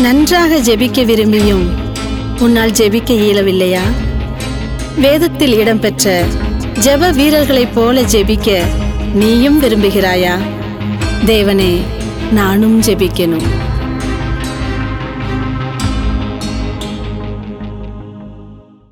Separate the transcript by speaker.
Speaker 1: நன்றாக ஜெபிக்க விரும்பியும் உன்னால் ஜெபிக்க இயலவில்லையா? வேதத்தில் இடம்பெற்ற ஜெப வீரர்களைப் போல ஜெபிக்க நீயும் விரும்புகிறாயா? தேவனே நானும் ஜெபிக்கணும்.